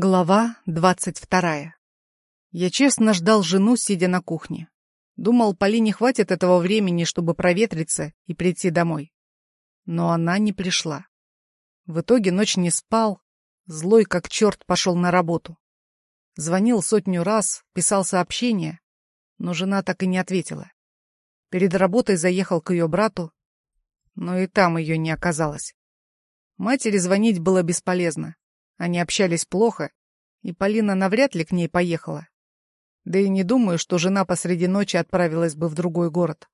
Глава двадцать вторая. Я честно ждал жену, сидя на кухне. Думал, Полине хватит этого времени, чтобы проветриться и прийти домой. Но она не пришла. В итоге ночь не спал, злой как черт пошел на работу. Звонил сотню раз, писал сообщения, но жена так и не ответила. Перед работой заехал к ее брату, но и там ее не оказалось. Матери звонить было бесполезно. Они общались плохо, и Полина навряд ли к ней поехала. Да и не думаю, что жена посреди ночи отправилась бы в другой город.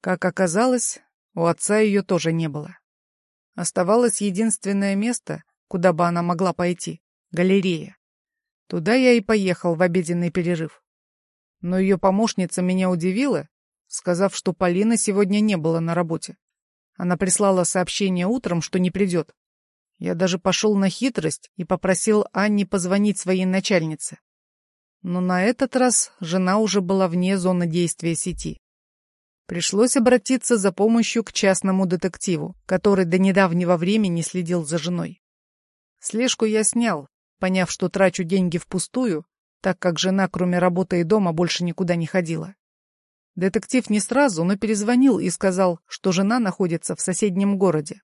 Как оказалось, у отца ее тоже не было. Оставалось единственное место, куда бы она могла пойти — галерея. Туда я и поехал в обеденный перерыв. Но ее помощница меня удивила, сказав, что Полина сегодня не было на работе. Она прислала сообщение утром, что не придет. Я даже пошел на хитрость и попросил Анне позвонить своей начальнице. Но на этот раз жена уже была вне зоны действия сети. Пришлось обратиться за помощью к частному детективу, который до недавнего времени следил за женой. Слежку я снял, поняв, что трачу деньги впустую, так как жена, кроме работы и дома, больше никуда не ходила. Детектив не сразу, но перезвонил и сказал, что жена находится в соседнем городе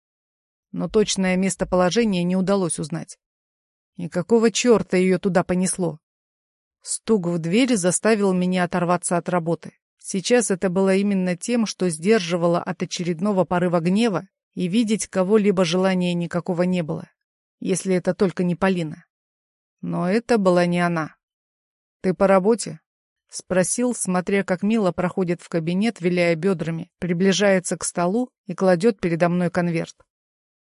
но точное местоположение не удалось узнать. И какого черта ее туда понесло? Стук в дверь заставил меня оторваться от работы. Сейчас это было именно тем, что сдерживало от очередного порыва гнева, и видеть кого-либо желания никакого не было, если это только не Полина. Но это была не она. «Ты по работе?» — спросил, смотря как Мила проходит в кабинет, виляя бедрами, приближается к столу и кладет передо мной конверт.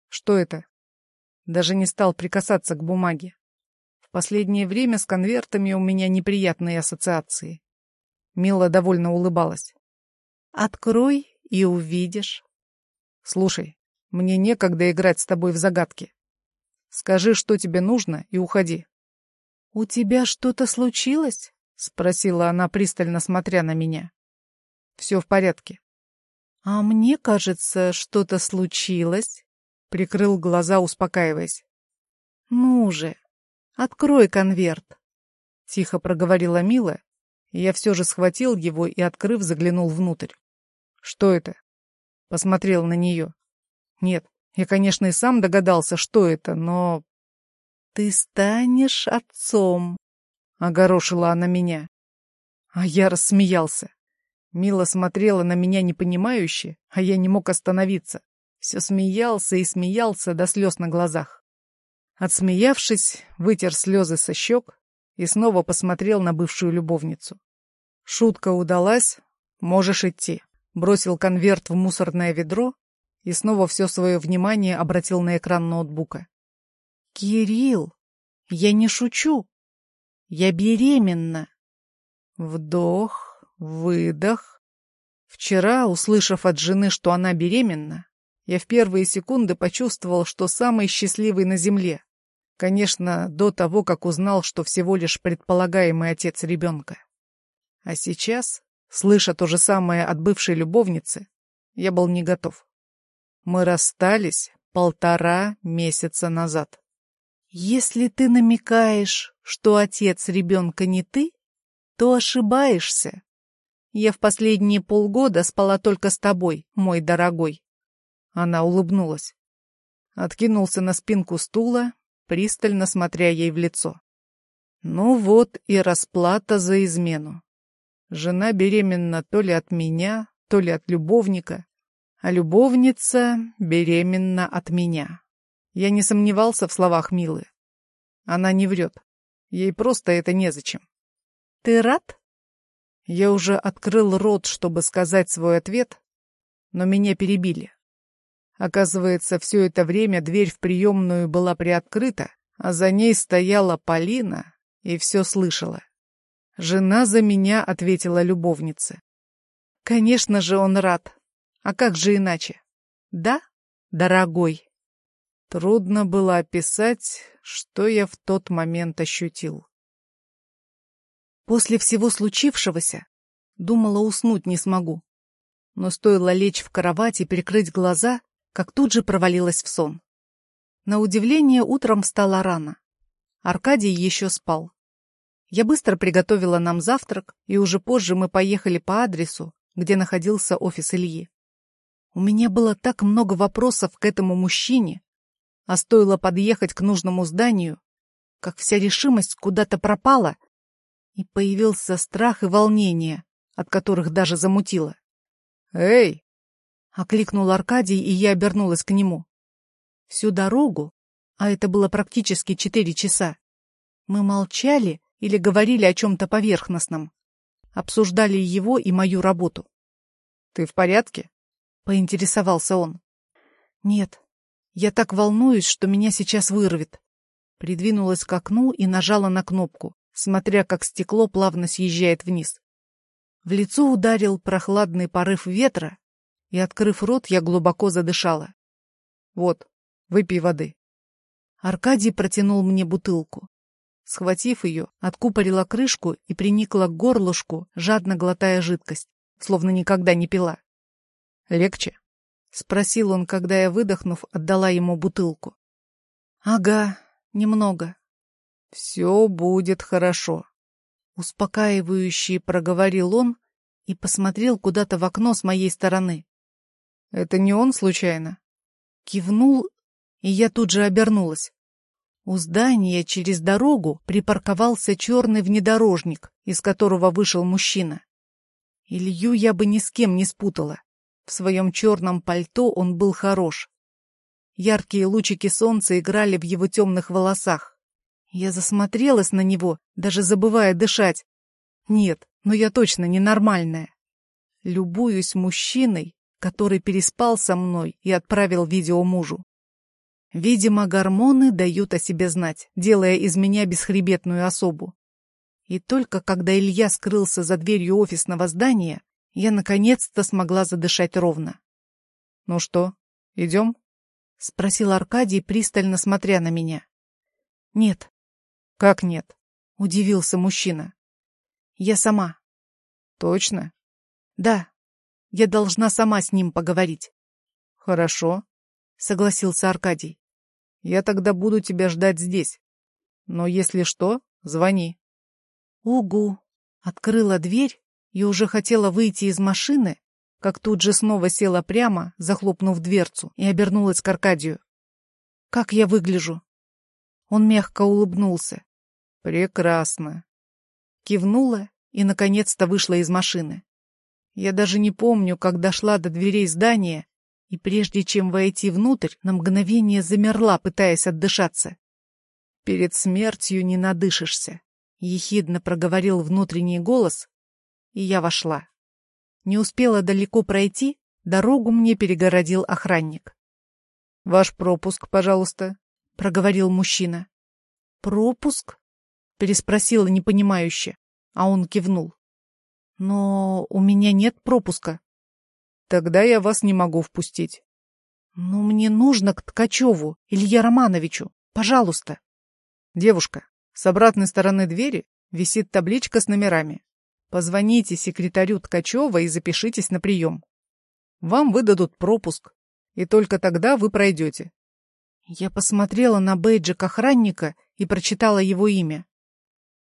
Что это? Даже не стал прикасаться к бумаге. В последнее время с конвертами у меня неприятные ассоциации. Мила довольно улыбалась. «Открой и увидишь». «Слушай, мне некогда играть с тобой в загадки. Скажи, что тебе нужно, и уходи». «У тебя что-то случилось?» — спросила она, пристально смотря на меня. «Все в порядке». «А мне кажется, что-то случилось». Прикрыл глаза, успокаиваясь. «Ну же, открой конверт!» Тихо проговорила Мила, и я все же схватил его и, открыв, заглянул внутрь. «Что это?» Посмотрел на нее. «Нет, я, конечно, и сам догадался, что это, но...» «Ты станешь отцом!» — огорошила она меня. А я рассмеялся. Мила смотрела на меня непонимающе, а я не мог остановиться. Все смеялся и смеялся до слез на глазах. Отсмеявшись, вытер слезы со щек и снова посмотрел на бывшую любовницу. Шутка удалась, можешь идти. Бросил конверт в мусорное ведро и снова все свое внимание обратил на экран ноутбука. «Кирилл, я не шучу. Я беременна». Вдох, выдох. Вчера, услышав от жены, что она беременна, я в первые секунды почувствовал, что самый счастливый на земле. Конечно, до того, как узнал, что всего лишь предполагаемый отец ребенка. А сейчас, слыша то же самое от бывшей любовницы, я был не готов. Мы расстались полтора месяца назад. Если ты намекаешь, что отец ребенка не ты, то ошибаешься. Я в последние полгода спала только с тобой, мой дорогой. Она улыбнулась. Откинулся на спинку стула, пристально смотря ей в лицо. Ну вот и расплата за измену. Жена беременна то ли от меня, то ли от любовника, а любовница беременна от меня. Я не сомневался в словах Милы. Она не врет. Ей просто это незачем. «Ты рад?» Я уже открыл рот, чтобы сказать свой ответ, но меня перебили. Оказывается, все это время дверь в приемную была приоткрыта, а за ней стояла Полина и все слышала. «Жена за меня», — ответила любовница. «Конечно же он рад. А как же иначе? Да, дорогой?» Трудно было описать, что я в тот момент ощутил. После всего случившегося думала, уснуть не смогу. Но стоило лечь в кровать и прикрыть глаза, как тут же провалилась в сон. На удивление, утром встала рано. Аркадий еще спал. Я быстро приготовила нам завтрак, и уже позже мы поехали по адресу, где находился офис Ильи. У меня было так много вопросов к этому мужчине, а стоило подъехать к нужному зданию, как вся решимость куда-то пропала, и появился страх и волнение, от которых даже замутило. «Эй!» — окликнул Аркадий, и я обернулась к нему. Всю дорогу, а это было практически четыре часа, мы молчали или говорили о чем-то поверхностном. Обсуждали его и мою работу. «Ты в порядке?» — поинтересовался он. «Нет, я так волнуюсь, что меня сейчас вырвет». Придвинулась к окну и нажала на кнопку, смотря как стекло плавно съезжает вниз. В лицо ударил прохладный порыв ветра, и, открыв рот, я глубоко задышала. «Вот, выпей воды». Аркадий протянул мне бутылку. Схватив ее, откупорила крышку и приникла к горлышку, жадно глотая жидкость, словно никогда не пила. «Легче?» — спросил он, когда я, выдохнув, отдала ему бутылку. «Ага, немного». «Все будет хорошо», — успокаивающе проговорил он и посмотрел куда-то в окно с моей стороны. «Это не он случайно?» Кивнул, и я тут же обернулась. У здания через дорогу припарковался черный внедорожник, из которого вышел мужчина. Илью я бы ни с кем не спутала. В своем черном пальто он был хорош. Яркие лучики солнца играли в его темных волосах. Я засмотрелась на него, даже забывая дышать. Нет, но я точно ненормальная. Любуюсь мужчиной, который переспал со мной и отправил видео мужу. Видимо, гормоны дают о себе знать, делая из меня бесхребетную особу. И только когда Илья скрылся за дверью офисного здания, я наконец-то смогла задышать ровно. — Ну что, идем? — спросил Аркадий, пристально смотря на меня. — Нет. — Как нет? — удивился мужчина. — Я сама. — Точно? — Да. Я должна сама с ним поговорить. — Хорошо. — согласился Аркадий. «Я тогда буду тебя ждать здесь. Но если что, звони». «Угу!» Открыла дверь и уже хотела выйти из машины, как тут же снова села прямо, захлопнув дверцу, и обернулась к Аркадию. «Как я выгляжу?» Он мягко улыбнулся. «Прекрасно!» Кивнула и, наконец-то, вышла из машины. Я даже не помню, как дошла до дверей здания и прежде чем войти внутрь, на мгновение замерла, пытаясь отдышаться. «Перед смертью не надышишься», — ехидно проговорил внутренний голос, и я вошла. Не успела далеко пройти, дорогу мне перегородил охранник. «Ваш пропуск, пожалуйста», — проговорил мужчина. «Пропуск?» — переспросила непонимающе, а он кивнул. «Но у меня нет пропуска», Тогда я вас не могу впустить. Но мне нужно к Ткачеву, Илье Романовичу. Пожалуйста. Девушка, с обратной стороны двери висит табличка с номерами. Позвоните секретарю Ткачева и запишитесь на прием. Вам выдадут пропуск, и только тогда вы пройдете. Я посмотрела на бейджик охранника и прочитала его имя.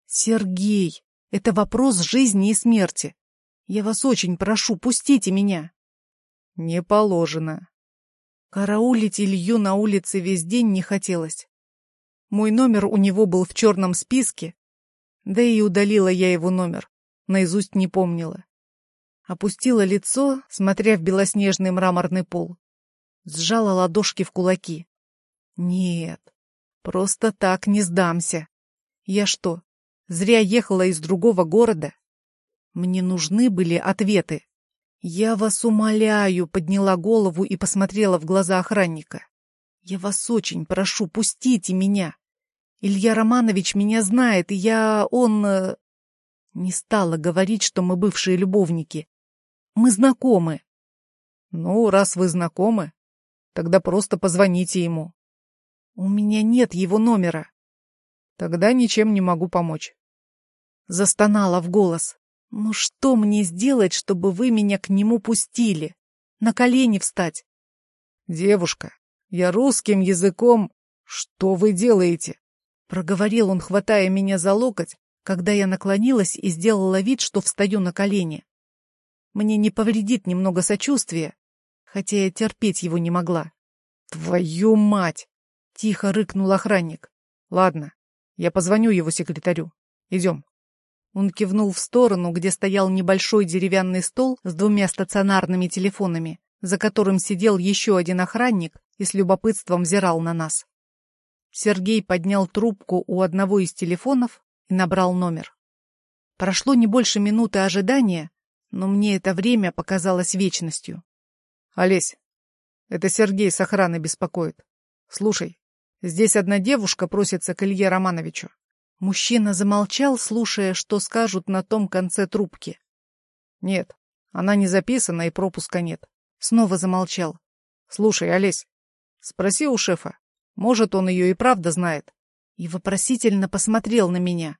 Сергей, это вопрос жизни и смерти. Я вас очень прошу, пустите меня. Не положено. Караулить Илью на улице весь день не хотелось. Мой номер у него был в черном списке, да и удалила я его номер, наизусть не помнила. Опустила лицо, смотря в белоснежный мраморный пол. Сжала ладошки в кулаки. Нет, просто так не сдамся. Я что, зря ехала из другого города? Мне нужны были ответы. «Я вас умоляю», — подняла голову и посмотрела в глаза охранника. «Я вас очень прошу, пустите меня. Илья Романович меня знает, и я... он...» э, Не стала говорить, что мы бывшие любовники. Мы знакомы. «Ну, раз вы знакомы, тогда просто позвоните ему». «У меня нет его номера». «Тогда ничем не могу помочь». Застонала в голос. «Ну что мне сделать, чтобы вы меня к нему пустили? На колени встать?» «Девушка, я русским языком...» «Что вы делаете?» Проговорил он, хватая меня за локоть, когда я наклонилась и сделала вид, что встаю на колени. Мне не повредит немного сочувствия, хотя я терпеть его не могла. «Твою мать!» — тихо рыкнул охранник. «Ладно, я позвоню его секретарю. Идем». Он кивнул в сторону, где стоял небольшой деревянный стол с двумя стационарными телефонами, за которым сидел еще один охранник и с любопытством взирал на нас. Сергей поднял трубку у одного из телефонов и набрал номер. Прошло не больше минуты ожидания, но мне это время показалось вечностью. — Олесь, это Сергей с охраны беспокоит. Слушай, здесь одна девушка просится к Илье Романовичу. Мужчина замолчал, слушая, что скажут на том конце трубки. Нет, она не записана и пропуска нет. Снова замолчал. Слушай, Олесь, спроси у шефа. Может, он ее и правда знает. И вопросительно посмотрел на меня.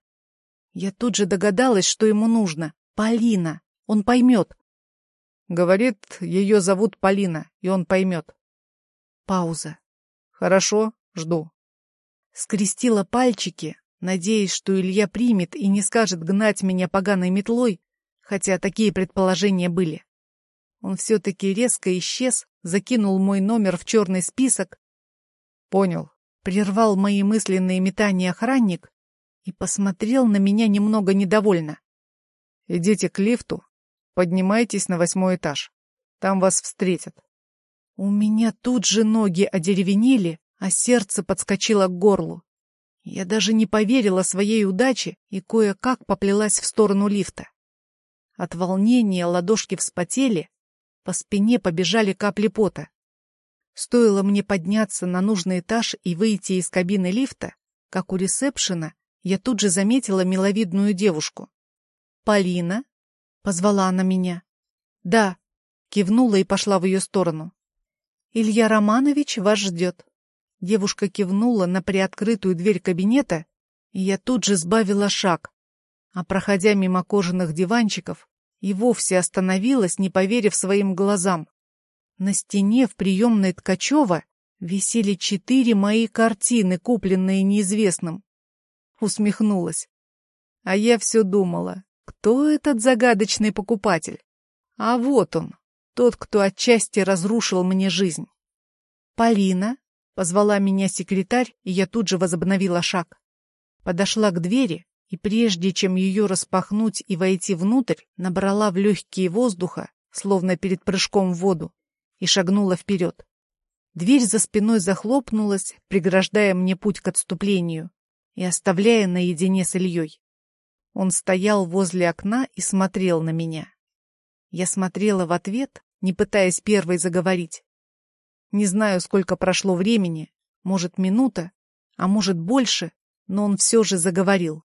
Я тут же догадалась, что ему нужно. Полина. Он поймет. Говорит, ее зовут Полина, и он поймет. Пауза. Хорошо, жду. Скрестила пальчики, надеясь, что Илья примет и не скажет гнать меня поганой метлой, хотя такие предположения были. Он все-таки резко исчез, закинул мой номер в черный список. Понял. Прервал мои мысленные метания охранник и посмотрел на меня немного недовольно. Идите к лифту, поднимайтесь на восьмой этаж. Там вас встретят. У меня тут же ноги одеревенели, а сердце подскочило к горлу. Я даже не поверила своей удаче и кое-как поплелась в сторону лифта. От волнения ладошки вспотели, по спине побежали капли пота. Стоило мне подняться на нужный этаж и выйти из кабины лифта, как у ресепшена я тут же заметила миловидную девушку. «Полина?» — позвала она меня. «Да», — кивнула и пошла в ее сторону. «Илья Романович вас ждет». Девушка кивнула на приоткрытую дверь кабинета, и я тут же сбавила шаг, а, проходя мимо кожаных диванчиков, и вовсе остановилась, не поверив своим глазам. На стене в приемной Ткачева висели четыре мои картины, купленные неизвестным. Усмехнулась. А я все думала, кто этот загадочный покупатель? А вот он, тот, кто отчасти разрушил мне жизнь. Полина, Позвала меня секретарь, и я тут же возобновила шаг. Подошла к двери, и прежде чем ее распахнуть и войти внутрь, набрала в легкие воздуха, словно перед прыжком в воду, и шагнула вперед. Дверь за спиной захлопнулась, преграждая мне путь к отступлению и оставляя наедине с Ильей. Он стоял возле окна и смотрел на меня. Я смотрела в ответ, не пытаясь первой заговорить. Не знаю, сколько прошло времени, может, минута, а может, больше, но он все же заговорил.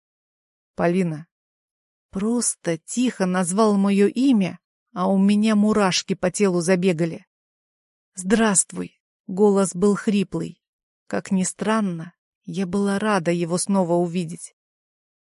Полина. Просто тихо назвал мое имя, а у меня мурашки по телу забегали. «Здравствуй!» — голос был хриплый. Как ни странно, я была рада его снова увидеть.